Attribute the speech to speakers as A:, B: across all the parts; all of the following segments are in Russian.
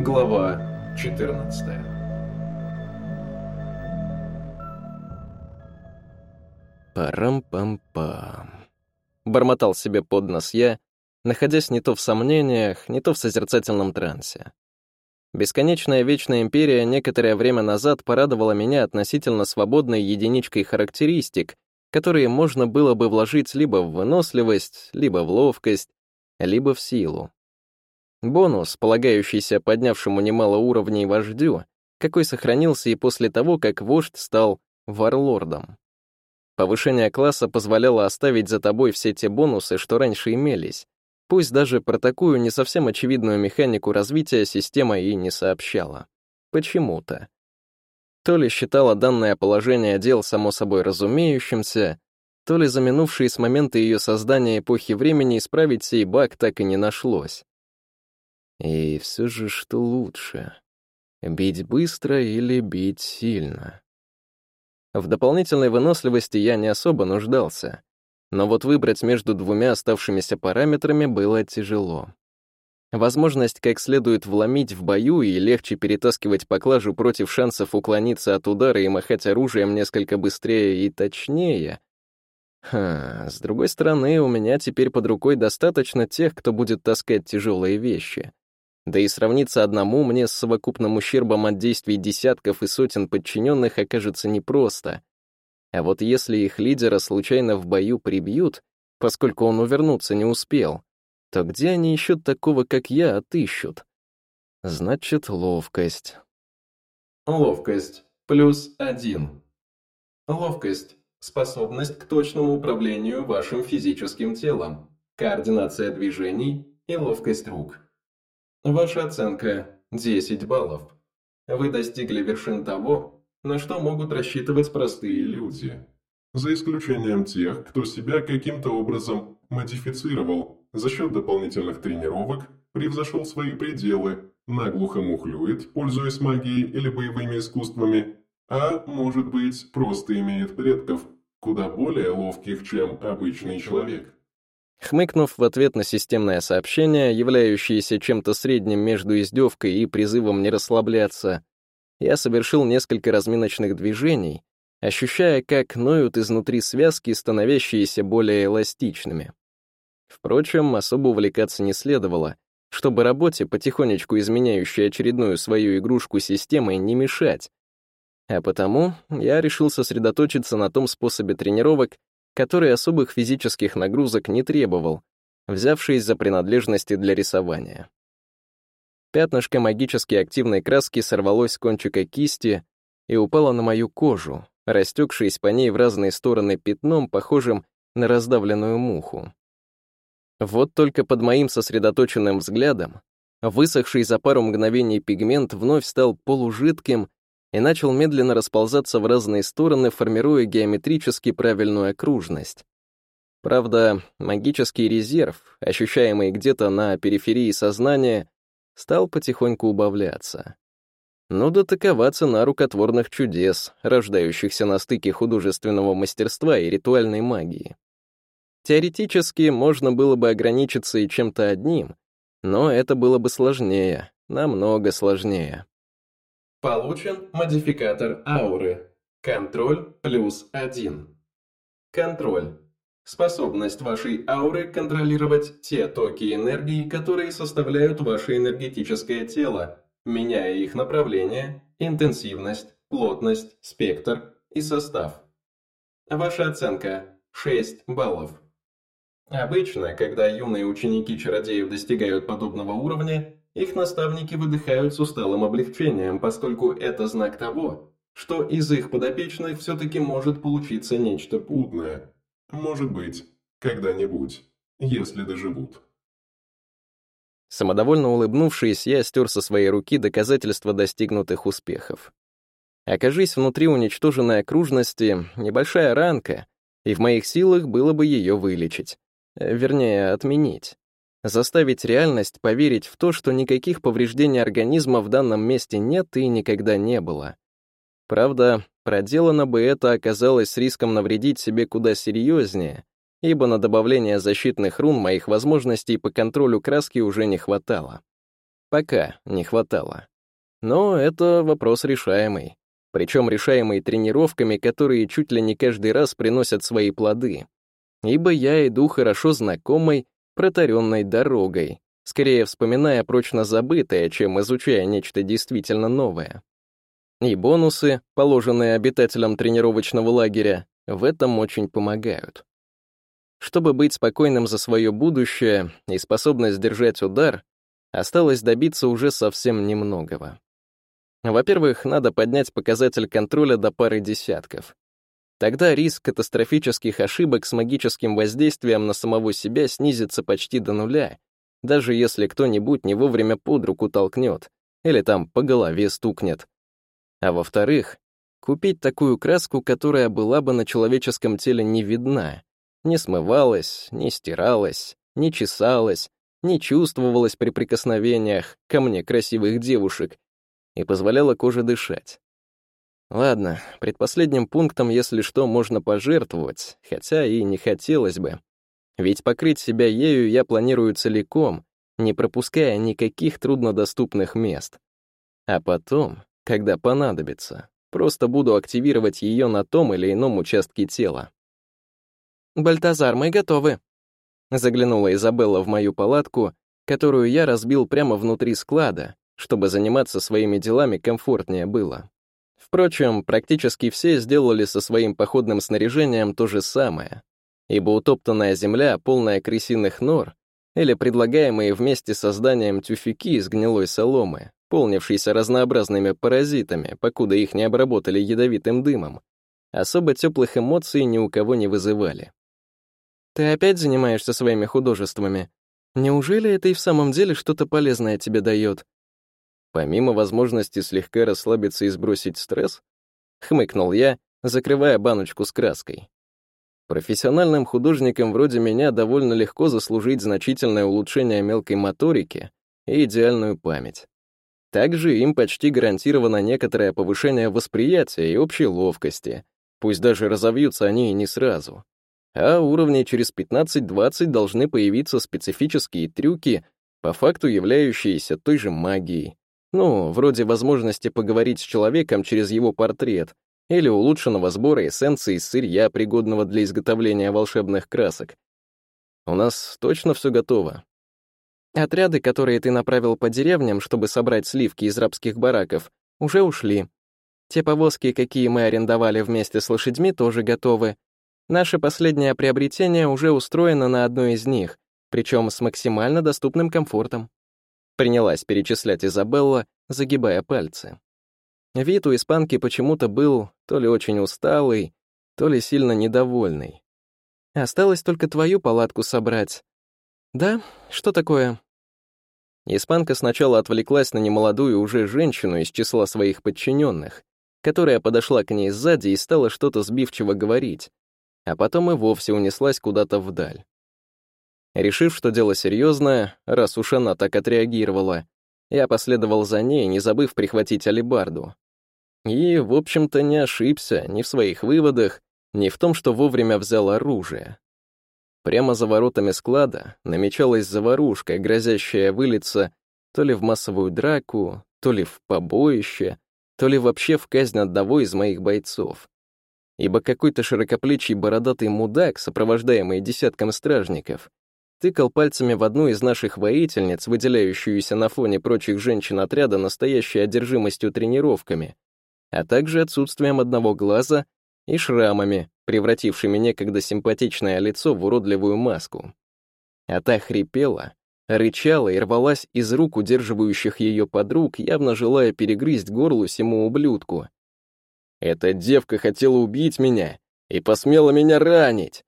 A: Глава 14
B: Парам-пам-пам. Бормотал себе под нос я, находясь не то в сомнениях, не то в созерцательном трансе. Бесконечная Вечная Империя некоторое время назад порадовала меня относительно свободной единичкой характеристик, которые можно было бы вложить либо в выносливость, либо в ловкость, либо в силу. Бонус, полагающийся поднявшему немало уровней вождю, какой сохранился и после того, как вождь стал варлордом. Повышение класса позволяло оставить за тобой все те бонусы, что раньше имелись, пусть даже про такую не совсем очевидную механику развития система и не сообщала. Почему-то. То ли считала данное положение дел само собой разумеющимся, то ли за минувшие с момента ее создания эпохи времени исправить сей баг так и не нашлось. И все же что лучше? Бить быстро или бить сильно? В дополнительной выносливости я не особо нуждался, но вот выбрать между двумя оставшимися параметрами было тяжело. Возможность как следует вломить в бою и легче перетаскивать поклажу против шансов уклониться от удара и махать оружием несколько быстрее и точнее. Ха, с другой стороны, у меня теперь под рукой достаточно тех, кто будет таскать тяжелые вещи. Да и сравниться одному мне с совокупным ущербом от действий десятков и сотен подчиненных окажется непросто. А вот если их лидера случайно в бою прибьют, поскольку он увернуться не успел, то где они еще такого, как я, отыщут? Значит, ловкость.
A: Ловкость. Плюс один. Ловкость. Способность к точному управлению вашим физическим телом. Координация движений и ловкость рук. Ваша оценка – 10 баллов. Вы достигли вершин того, на что могут рассчитывать простые люди. За исключением тех, кто себя каким-то образом модифицировал за счет дополнительных тренировок, превзошел свои пределы, наглухо мухлюет, пользуясь магией или боевыми искусствами, а, может быть, просто имеет предков, куда более ловких, чем обычный человек.
B: Хмыкнув в ответ на системное сообщение, являющееся чем-то средним между издевкой и призывом не расслабляться, я совершил несколько разминочных движений, ощущая, как ноют изнутри связки, становящиеся более эластичными. Впрочем, особо увлекаться не следовало, чтобы работе, потихонечку изменяющей очередную свою игрушку системой, не мешать. А потому я решил сосредоточиться на том способе тренировок, который особых физических нагрузок не требовал, взявшись за принадлежности для рисования. Пятнышко магически активной краски сорвалось с кончика кисти и упало на мою кожу, растекшись по ней в разные стороны пятном, похожим на раздавленную муху. Вот только под моим сосредоточенным взглядом высохший за пару мгновений пигмент вновь стал полужидким и начал медленно расползаться в разные стороны, формируя геометрически правильную окружность. Правда, магический резерв, ощущаемый где-то на периферии сознания, стал потихоньку убавляться. Ну да цена рукотворных чудес, рождающихся на стыке художественного мастерства и ритуальной магии. Теоретически можно было бы ограничиться и чем-то одним, но это было бы сложнее, намного сложнее.
A: Получен модификатор ауры. Контроль плюс один. Контроль. Способность вашей ауры контролировать те токи энергии, которые составляют ваше энергетическое тело, меняя их направление, интенсивность, плотность, спектр и состав. Ваша оценка – 6 баллов. Обычно, когда юные ученики чародеев достигают подобного уровня, их наставники выдыхают с усталым облегчением, поскольку это знак того, что из их подопечных все-таки может получиться нечто путное. Может быть, когда-нибудь, если доживут.
B: Самодовольно улыбнувшись, я стер со своей руки доказательства достигнутых успехов. Окажись внутри уничтоженной окружности небольшая ранка, и в моих силах было бы ее вылечить. Вернее, отменить заставить реальность поверить в то, что никаких повреждений организма в данном месте нет и никогда не было. Правда, проделано бы это оказалось с риском навредить себе куда серьезнее, ибо на добавление защитных рун моих возможностей по контролю краски уже не хватало. Пока не хватало. Но это вопрос решаемый. Причем решаемый тренировками, которые чуть ли не каждый раз приносят свои плоды. Ибо я иду хорошо знакомой, протаренной дорогой, скорее вспоминая прочно забытое, чем изучая нечто действительно новое. И бонусы, положенные обитателям тренировочного лагеря, в этом очень помогают. Чтобы быть спокойным за свое будущее и способность держать удар, осталось добиться уже совсем немногого. Во-первых, надо поднять показатель контроля до пары десятков. Тогда риск катастрофических ошибок с магическим воздействием на самого себя снизится почти до нуля, даже если кто-нибудь не вовремя под руку толкнет или там по голове стукнет. А во-вторых, купить такую краску, которая была бы на человеческом теле не видна, не смывалась, не стиралась, не чесалась, не чувствовалась при прикосновениях ко мне красивых девушек и позволяла коже дышать. Ладно, предпоследним пунктом, если что, можно пожертвовать, хотя и не хотелось бы. Ведь покрыть себя ею я планирую целиком, не пропуская никаких труднодоступных мест. А потом, когда понадобится, просто буду активировать ее на том или ином участке тела.
C: «Бальтазар, мы готовы», — заглянула Изабелла в мою палатку, которую я разбил прямо внутри склада, чтобы заниматься своими делами комфортнее было. Впрочем, практически все сделали со своим походным снаряжением то же самое, ибо утоптанная земля, полная крысиных нор, или предлагаемые вместе с созданием тюфяки из гнилой соломы, полнившиеся разнообразными паразитами, покуда их не обработали ядовитым дымом, особо теплых эмоций ни у кого не вызывали. «Ты опять занимаешься своими художествами? Неужели это и в самом деле что-то полезное тебе дает?»
B: Помимо возможности слегка расслабиться и сбросить стресс, хмыкнул я, закрывая баночку с краской. Профессиональным художникам вроде меня довольно легко заслужить значительное улучшение мелкой моторики и идеальную память. Также им почти гарантировано некоторое повышение восприятия и общей ловкости, пусть даже разовьются они и не сразу. А уровней через 15-20 должны появиться специфические трюки, по факту являющиеся той же магией, ну, вроде возможности поговорить с человеком через его портрет или улучшенного сбора эссенции из сырья, пригодного для изготовления волшебных красок. У нас точно все готово.
C: Отряды, которые ты направил по деревням, чтобы собрать сливки из рабских бараков, уже ушли. Те повозки, какие мы арендовали вместе с лошадьми, тоже готовы. Наше последнее приобретение уже устроено на одной из них, причем с максимально доступным комфортом. Принялась перечислять Изабелла, загибая пальцы. Вид у испанки почему-то был то ли очень усталый, то ли сильно недовольный. Осталось только твою палатку собрать. Да? Что такое?
B: Испанка сначала отвлеклась на немолодую уже женщину из числа своих подчиненных, которая подошла к ней сзади и стала что-то сбивчиво говорить, а потом и вовсе унеслась куда-то вдаль. Решив, что дело серьезное, раз уж она так отреагировала, я последовал за ней, не забыв прихватить алибарду. И, в общем-то, не ошибся ни в своих выводах, ни в том, что вовремя взял оружие. Прямо за воротами склада намечалась заварушка, грозящая вылиться то ли в массовую драку, то ли в побоище, то ли вообще в казнь одного из моих бойцов. Ибо какой-то широкоплечий бородатый мудак, сопровождаемый десятком стражников, тыкал пальцами в одну из наших воительниц, выделяющуюся на фоне прочих женщин отряда настоящей одержимостью тренировками, а также отсутствием одного глаза и шрамами, превратившими некогда симпатичное лицо в уродливую маску. А та хрипела, рычала и рвалась из рук удерживающих ее подруг, явно желая перегрызть горло всему ублюдку. «Эта девка хотела убить меня и посмела меня ранить!» —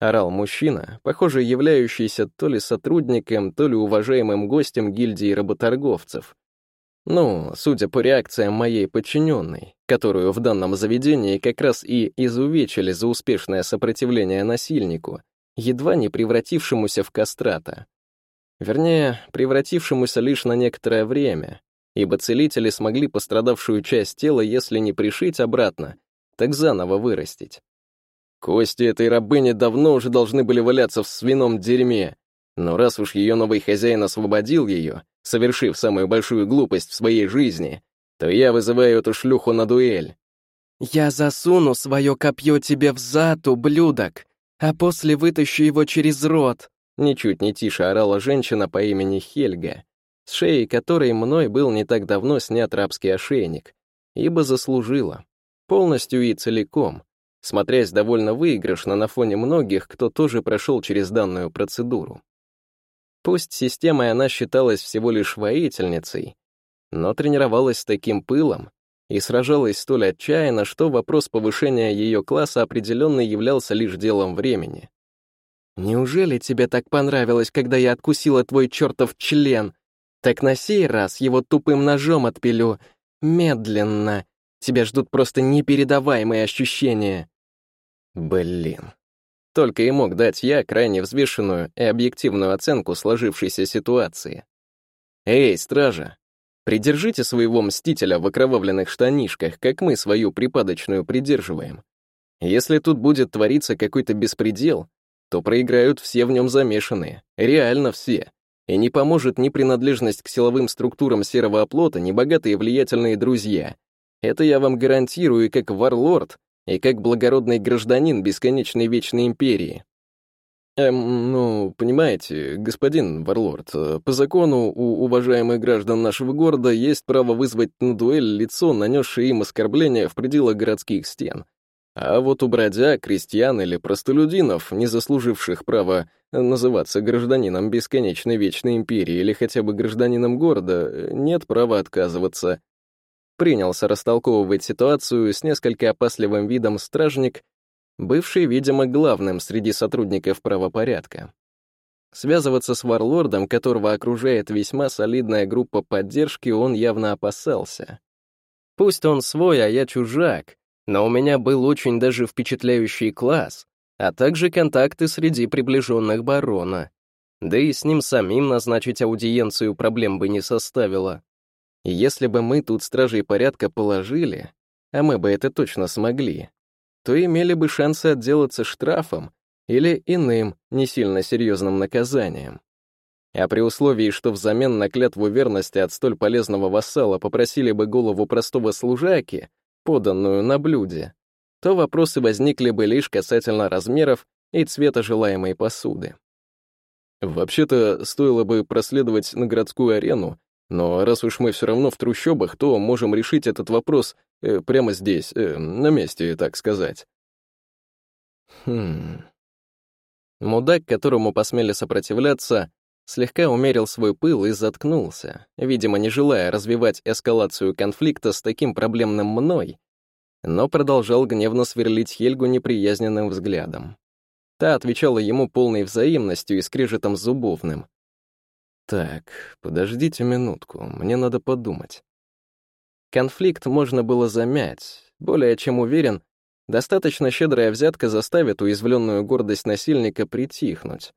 B: орал мужчина, похоже, являющийся то ли сотрудником, то ли уважаемым гостем гильдии работорговцев. Ну, судя по реакциям моей подчиненной, которую в данном заведении как раз и изувечили за успешное сопротивление насильнику, едва не превратившемуся в кастрата. Вернее, превратившемуся лишь на некоторое время, ибо целители смогли пострадавшую часть тела, если не пришить обратно, так заново вырастить. Кости этой рабыни давно уже должны были валяться в свином дерьме, но раз уж ее новый хозяин освободил ее, совершив самую большую глупость в своей жизни, то я вызываю эту шлюху на дуэль.
C: «Я засуну свое копье тебе в зад, ублюдок, а после вытащу его через рот»,
B: ничуть не тише орала женщина по имени Хельга, с шеей которой мной был не так давно снят рабский ошейник, ибо заслужила. Полностью и целиком, смотрясь довольно выигрышно на фоне многих, кто тоже прошел через данную процедуру. Пусть системой она считалась всего лишь воительницей, но тренировалась таким пылом и сражалась столь отчаянно, что вопрос повышения ее класса определенно являлся лишь делом времени.
C: «Неужели тебе так понравилось, когда я откусила твой чертов член? Так на сей раз его тупым ножом отпилю. Медленно. Тебя ждут просто непередаваемые ощущения».
B: Блин. Только и мог дать я крайне взвешенную и объективную оценку сложившейся ситуации. «Эй, стража, придержите своего мстителя в окровавленных штанишках, как мы свою припадочную придерживаем. Если тут будет твориться какой-то беспредел, то проиграют все в нем замешанные, реально все. И не поможет ни принадлежность к силовым структурам серого оплота, ни богатые влиятельные друзья. Это я вам гарантирую как варлорд, и как благородный гражданин бесконечной вечной империи. Эм, ну, понимаете, господин Варлорд, по закону у уважаемых граждан нашего города есть право вызвать на дуэль лицо, нанесшее им оскорбление в пределах городских стен. А вот у бродяг, крестьян или простолюдинов, не заслуживших права называться гражданином бесконечной вечной империи или хотя бы гражданином города, нет права отказываться принялся растолковывать ситуацию с несколько опасливым видом стражник, бывший, видимо, главным среди сотрудников правопорядка. Связываться с варлордом, которого окружает весьма солидная группа поддержки, он явно опасался. Пусть он свой, а я чужак, но у меня был очень даже впечатляющий класс, а также контакты среди приближенных барона. Да и с ним самим назначить аудиенцию проблем бы не составило. И если бы мы тут стражей порядка положили, а мы бы это точно смогли, то имели бы шансы отделаться штрафом или иным, не сильно серьезным наказанием. А при условии, что взамен на клятву верности от столь полезного вассала попросили бы голову простого служаки, поданную на блюде, то вопросы возникли бы лишь касательно размеров и цвета желаемой посуды. Вообще-то, стоило бы проследовать на городскую арену но раз уж мы все равно в трущобах, то можем решить этот вопрос э, прямо здесь, э, на месте, так сказать. Хм. Мудак, которому посмели сопротивляться, слегка умерил свой пыл и заткнулся, видимо, не желая развивать эскалацию конфликта с таким проблемным мной, но продолжал гневно сверлить Хельгу неприязненным взглядом. Та отвечала ему полной взаимностью и скрежетом зубовным. Так, подождите минутку, мне надо подумать. Конфликт можно было замять. Более чем уверен, достаточно щедрая взятка заставит уязвленную гордость насильника притихнуть.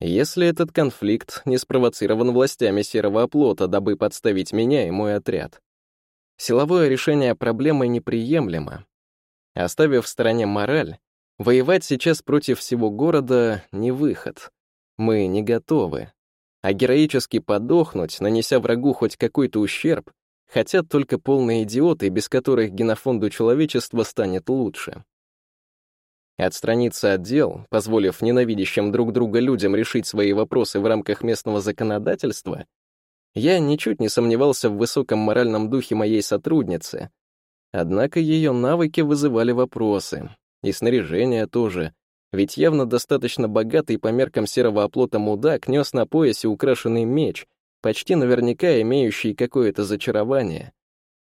B: Если этот конфликт не спровоцирован властями серого оплота, дабы подставить меня и мой отряд. Силовое решение проблемы неприемлемо. Оставив в стороне мораль, воевать сейчас против всего города — не выход. Мы не готовы а героически подохнуть, нанеся врагу хоть какой-то ущерб, хотят только полные идиоты, без которых генофонду человечества станет лучше. Отстраниться от дел, позволив ненавидящим друг друга людям решить свои вопросы в рамках местного законодательства, я ничуть не сомневался в высоком моральном духе моей сотрудницы, однако ее навыки вызывали вопросы, и снаряжение тоже, ведь явно достаточно богатый по меркам серого оплота мудак нес на поясе украшенный меч, почти наверняка имеющий какое-то зачарование.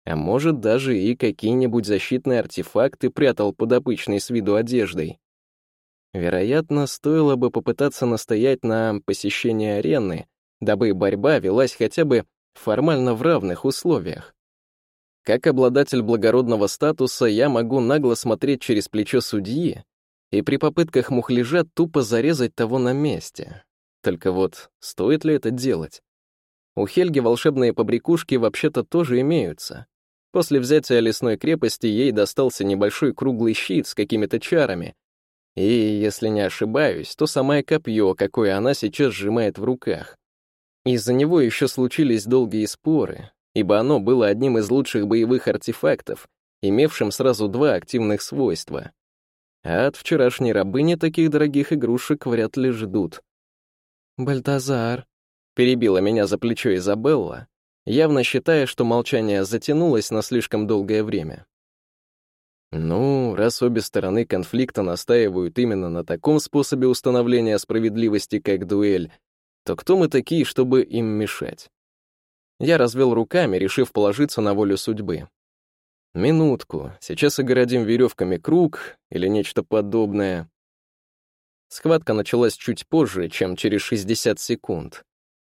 B: А может, даже и какие-нибудь защитные артефакты прятал под обычной с виду одеждой. Вероятно, стоило бы попытаться настоять на посещении арены, дабы борьба велась хотя бы формально в равных условиях. Как обладатель благородного статуса я могу нагло смотреть через плечо судьи и при попытках мухляжа тупо зарезать того на месте. Только вот, стоит ли это делать? У Хельги волшебные побрякушки вообще-то тоже имеются. После взятия лесной крепости ей достался небольшой круглый щит с какими-то чарами. И, если не ошибаюсь, то самое копье, какое она сейчас сжимает в руках. Из-за него еще случились долгие споры, ибо оно было одним из лучших боевых артефактов, имевшим сразу два активных свойства. А от вчерашней рабыни таких дорогих игрушек вряд ли ждут. «Бальтазар», — перебила меня за плечо Изабелла, явно считая, что молчание затянулось на слишком долгое время. Ну, раз обе стороны конфликта настаивают именно на таком способе установления справедливости, как дуэль, то кто мы такие, чтобы им мешать? Я развел руками, решив положиться на волю судьбы. Минутку, сейчас огородим веревками круг или нечто подобное. Схватка началась чуть позже, чем через 60 секунд,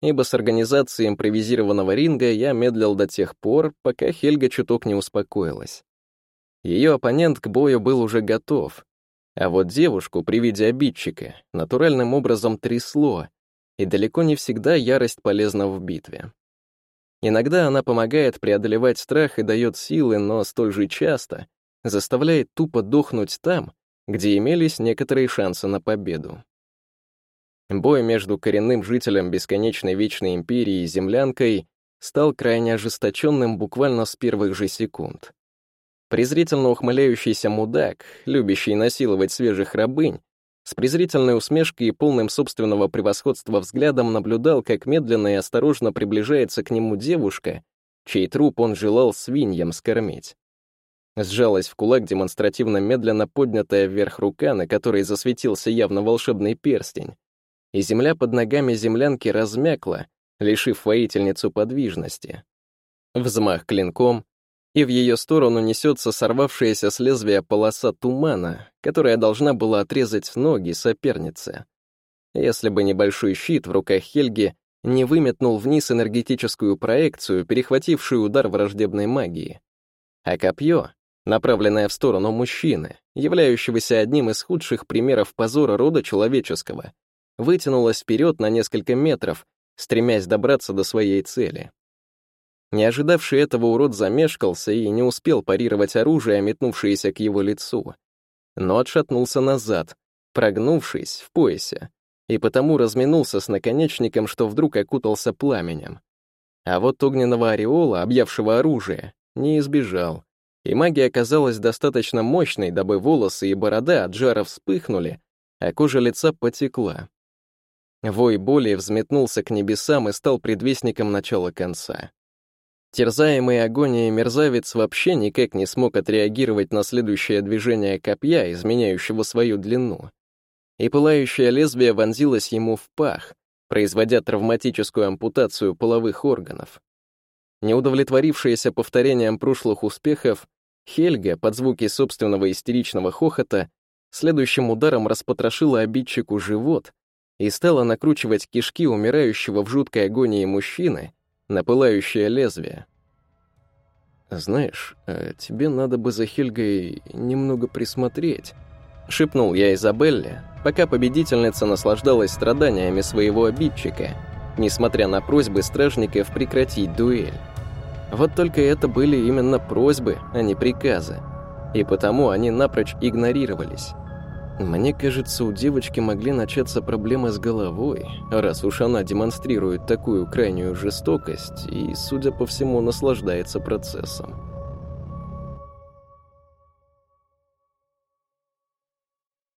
B: ибо с организацией импровизированного ринга я медлил до тех пор, пока Хельга чуток не успокоилась. Ее оппонент к бою был уже готов, а вот девушку при виде обидчика натуральным образом трясло, и далеко не всегда ярость полезна в битве. Иногда она помогает преодолевать страх и дает силы, но столь же часто заставляет тупо дохнуть там, где имелись некоторые шансы на победу. Бой между коренным жителем бесконечной Вечной Империи и землянкой стал крайне ожесточенным буквально с первых же секунд. Презрительно ухмыляющийся мудак, любящий насиловать свежих рабынь, с презрительной усмешкой и полным собственного превосходства взглядом наблюдал, как медленно и осторожно приближается к нему девушка, чей труп он желал свиньям скормить. Сжалась в кулак демонстративно медленно поднятая вверх рука, на которой засветился явно волшебный перстень, и земля под ногами землянки размякла, лишив воительницу подвижности. Взмах клинком, и в ее сторону несется сорвавшаяся с лезвия полоса тумана, которая должна была отрезать ноги соперницы. Если бы небольшой щит в руках Хельги не выметнул вниз энергетическую проекцию, перехватившую удар враждебной магии. А копье, направленное в сторону мужчины, являющегося одним из худших примеров позора рода человеческого, вытянулась вперед на несколько метров, стремясь добраться до своей цели. Не ожидавший этого урод замешкался и не успел парировать оружие, метнувшееся к его лицу, но отшатнулся назад, прогнувшись в поясе, и потому разминулся с наконечником, что вдруг окутался пламенем. А вот огненного ореола, объявшего оружие, не избежал, и магия оказалась достаточно мощной, дабы волосы и борода от жара вспыхнули, а кожа лица потекла. Вой боли взметнулся к небесам и стал предвестником начала конца. Терзаемый агонией мерзавец вообще никак не смог отреагировать на следующее движение копья, изменяющего свою длину. И пылающее лезвие вонзилось ему в пах, производя травматическую ампутацию половых органов. Неудовлетворившаяся повторением прошлых успехов, Хельга, под звуки собственного истеричного хохота, следующим ударом распотрошила обидчику живот и стала накручивать кишки умирающего в жуткой агонии мужчины на пылающее лезвие. «Знаешь, э, тебе надо бы за Хельгой немного присмотреть», — шепнул я Изабелле, пока победительница наслаждалась страданиями своего обидчика, несмотря на просьбы стражников прекратить дуэль. Вот только это были именно просьбы, а не приказы, и потому они напрочь игнорировались. Мне кажется, у девочки могли начаться проблемы с головой, раз уж она демонстрирует такую крайнюю жестокость и, судя по всему, наслаждается процессом.